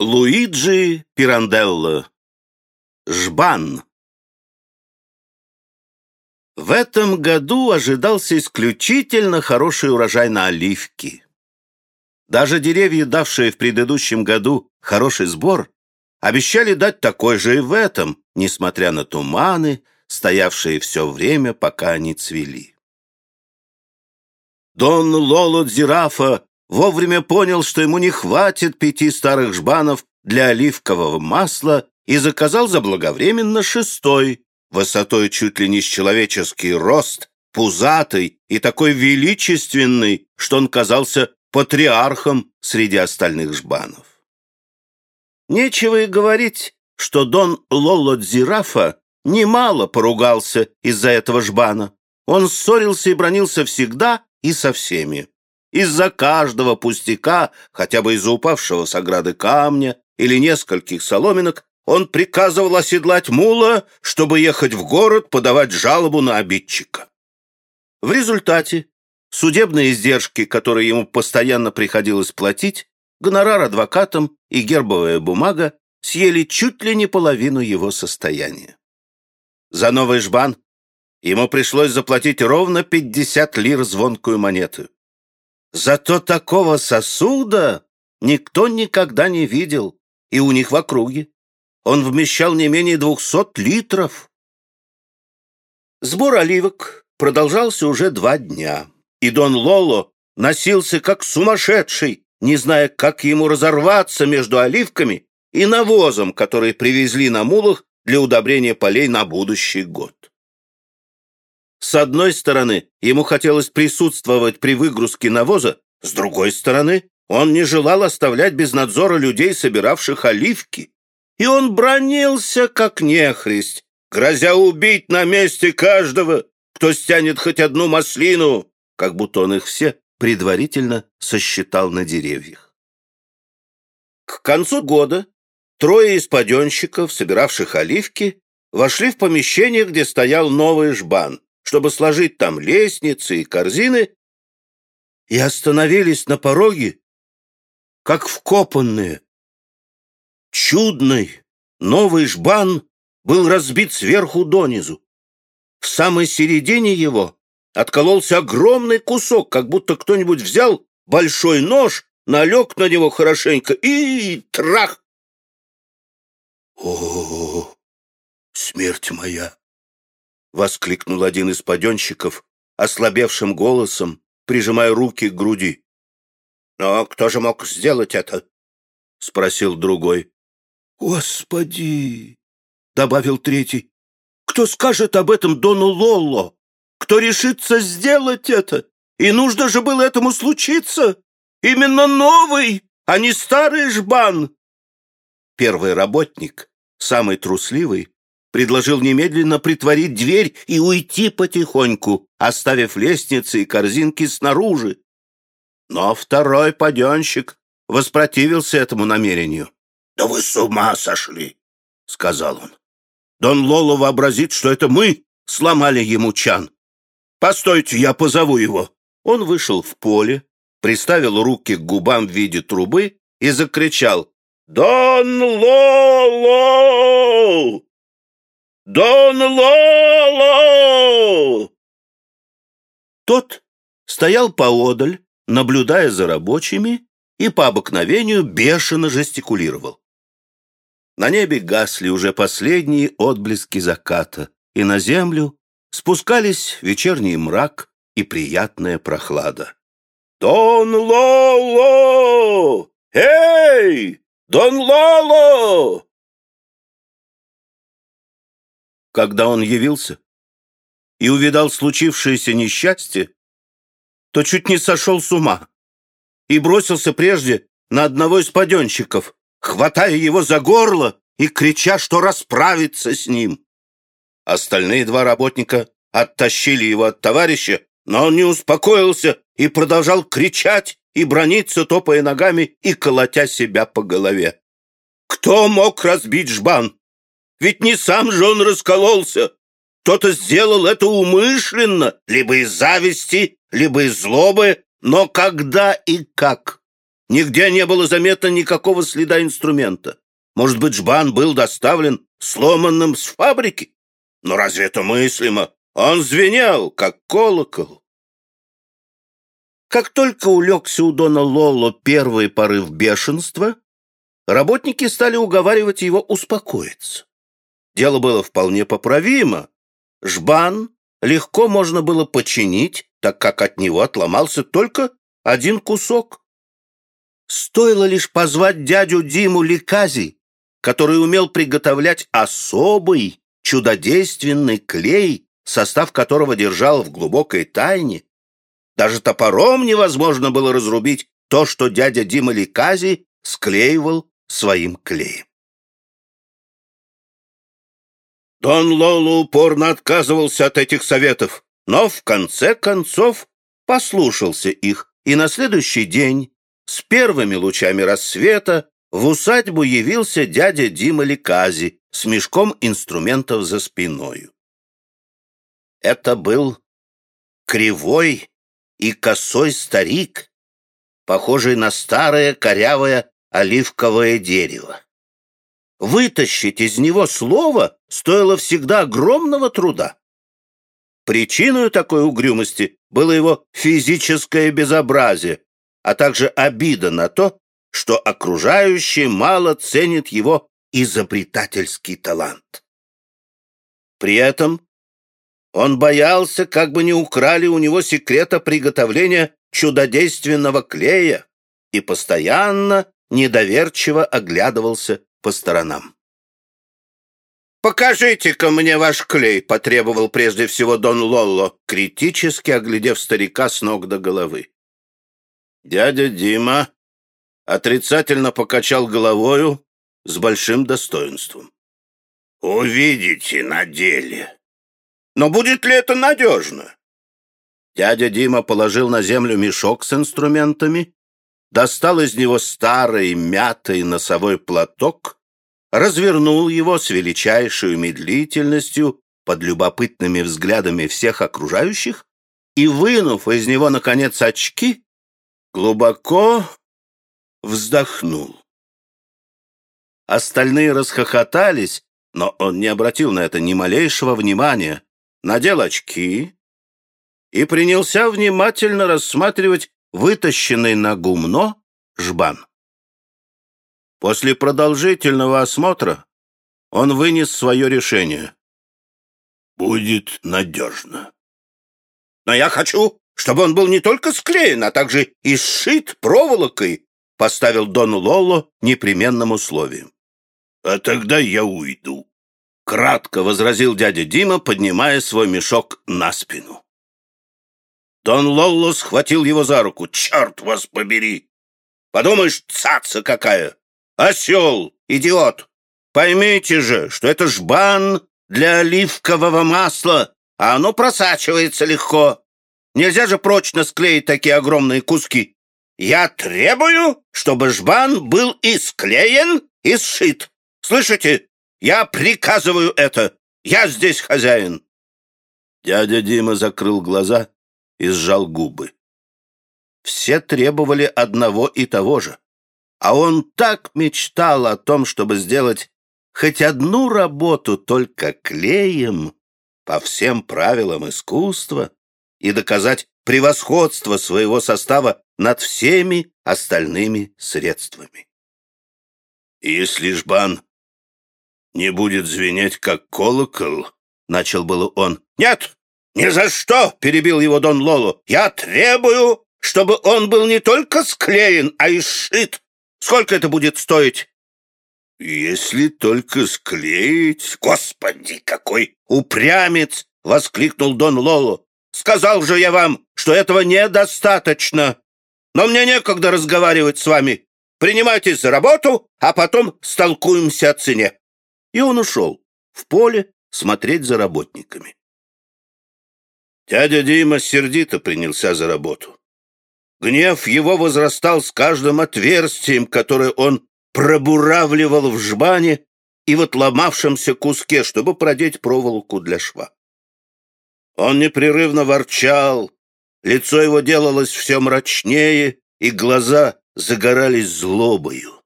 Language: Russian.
Луиджи Пиранделло. Жбан. В этом году ожидался исключительно хороший урожай на оливки. Даже деревья, давшие в предыдущем году хороший сбор, обещали дать такой же и в этом, несмотря на туманы, стоявшие все время, пока они цвели. Дон Лоло Дзирафа вовремя понял, что ему не хватит пяти старых жбанов для оливкового масла и заказал заблаговременно шестой, высотой чуть ли не с человеческий рост, пузатый и такой величественный, что он казался патриархом среди остальных жбанов. Нечего и говорить, что Дон Лоло Дзирафа немало поругался из-за этого жбана. Он ссорился и бронился всегда и со всеми. Из-за каждого пустяка, хотя бы из-за упавшего с ограды камня или нескольких соломинок, он приказывал оседлать мула, чтобы ехать в город подавать жалобу на обидчика. В результате судебные издержки, которые ему постоянно приходилось платить, гонорар адвокатам и гербовая бумага съели чуть ли не половину его состояния. За новый жбан ему пришлось заплатить ровно 50 лир звонкую монету. Зато такого сосуда никто никогда не видел, и у них в округе. Он вмещал не менее двухсот литров. Сбор оливок продолжался уже два дня, и Дон Лоло носился как сумасшедший, не зная, как ему разорваться между оливками и навозом, который привезли на мулах для удобрения полей на будущий год. С одной стороны, ему хотелось присутствовать при выгрузке навоза, с другой стороны, он не желал оставлять без надзора людей, собиравших оливки. И он бронился, как нехрист, грозя убить на месте каждого, кто стянет хоть одну маслину, как будто он их все предварительно сосчитал на деревьях. К концу года трое из паденщиков, собиравших оливки, вошли в помещение, где стоял новый жбан чтобы сложить там лестницы и корзины, и остановились на пороге, как вкопанные. Чудный новый жбан был разбит сверху донизу. В самой середине его откололся огромный кусок, как будто кто-нибудь взял большой нож, налег на него хорошенько и трах! О, смерть моя! Воскликнул один из паденщиков, ослабевшим голосом, прижимая руки к груди. «Но кто же мог сделать это?» — спросил другой. «Господи!» — добавил третий. «Кто скажет об этом Дону Лолло? Кто решится сделать это? И нужно же было этому случиться! Именно новый, а не старый жбан!» Первый работник, самый трусливый, предложил немедленно притворить дверь и уйти потихоньку, оставив лестницы и корзинки снаружи. Но второй паденщик воспротивился этому намерению. «Да вы с ума сошли!» — сказал он. «Дон Лоло вообразит, что это мы сломали ему чан. Постойте, я позову его». Он вышел в поле, приставил руки к губам в виде трубы и закричал «Дон Лоло!» Дон Лоло!» Тот стоял поодаль, наблюдая за рабочими, и по обыкновению бешено жестикулировал. На небе гасли уже последние отблески заката, и на землю спускались вечерний мрак и приятная прохлада. «Дон Лоло! Эй! Дон Лоло!» Когда он явился и увидал случившееся несчастье, то чуть не сошел с ума и бросился прежде на одного из паденщиков, хватая его за горло и крича, что расправится с ним. Остальные два работника оттащили его от товарища, но он не успокоился и продолжал кричать и брониться, топая ногами и колотя себя по голове. Кто мог разбить жбан? Ведь не сам же он раскололся. Кто-то сделал это умышленно, либо из зависти, либо из злобы, но когда и как? Нигде не было заметно никакого следа инструмента. Может быть, жбан был доставлен сломанным с фабрики? Но разве это мыслимо? Он звенел, как колокол. Как только улегся у Дона Лолло первый порыв бешенства, работники стали уговаривать его успокоиться. Дело было вполне поправимо. Жбан легко можно было починить, так как от него отломался только один кусок. Стоило лишь позвать дядю Диму Ликази, который умел приготовлять особый чудодейственный клей, состав которого держал в глубокой тайне. Даже топором невозможно было разрубить то, что дядя Дима Ликази склеивал своим клеем. Дон Лоло упорно отказывался от этих советов, но в конце концов послушался их, и на следующий день с первыми лучами рассвета в усадьбу явился дядя Дима Ликази с мешком инструментов за спиною. Это был кривой и косой старик, похожий на старое корявое оливковое дерево. Вытащить из него слово стоило всегда огромного труда. Причиной такой угрюмости было его физическое безобразие, а также обида на то, что окружающие мало ценят его изобретательский талант. При этом он боялся, как бы не украли у него секрета приготовления чудодейственного клея и постоянно недоверчиво оглядывался по сторонам. «Покажите-ка мне ваш клей», — потребовал прежде всего Дон Лолло, критически оглядев старика с ног до головы. Дядя Дима отрицательно покачал головою с большим достоинством. «Увидите на деле. Но будет ли это надежно?» Дядя Дима положил на землю мешок с инструментами, достал из него старый мятый носовой платок, развернул его с величайшей медлительностью под любопытными взглядами всех окружающих и, вынув из него, наконец, очки, глубоко вздохнул. Остальные расхохотались, но он не обратил на это ни малейшего внимания, надел очки и принялся внимательно рассматривать вытащенный на гумно жбан. После продолжительного осмотра он вынес свое решение. «Будет надежно». «Но я хочу чтобы он был не только склеен, а также и сшит проволокой, поставил Дон Лоло непременным условием. А тогда я уйду, кратко возразил дядя Дима, поднимая свой мешок на спину. Дон Лолло схватил его за руку. «Черт вас побери! Подумаешь, цаца какая! Осел, идиот! Поймите же, что это жбан для оливкового масла, а оно просачивается легко. Нельзя же прочно склеить такие огромные куски. Я требую, чтобы жбан был и склеен, и сшит. Слышите? Я приказываю это. Я здесь хозяин. Дядя Дима закрыл глаза и сжал губы. Все требовали одного и того же. А он так мечтал о том, чтобы сделать хоть одну работу только клеем по всем правилам искусства, и доказать превосходство своего состава над всеми остальными средствами. «Если жбан не будет звенеть, как колокол», — начал было он. «Нет, ни за что!» — перебил его Дон Лоло. «Я требую, чтобы он был не только склеен, а и сшит. Сколько это будет стоить?» «Если только склеить...» «Господи, какой упрямец!» — воскликнул Дон Лоло. Сказал же я вам, что этого недостаточно. Но мне некогда разговаривать с вами. Принимайтесь за работу, а потом столкуемся о цене». И он ушел в поле смотреть за работниками. Дядя Дима сердито принялся за работу. Гнев его возрастал с каждым отверстием, которое он пробуравливал в жбане и в отломавшемся куске, чтобы продеть проволоку для шва. Он непрерывно ворчал, лицо его делалось все мрачнее, и глаза загорались злобою.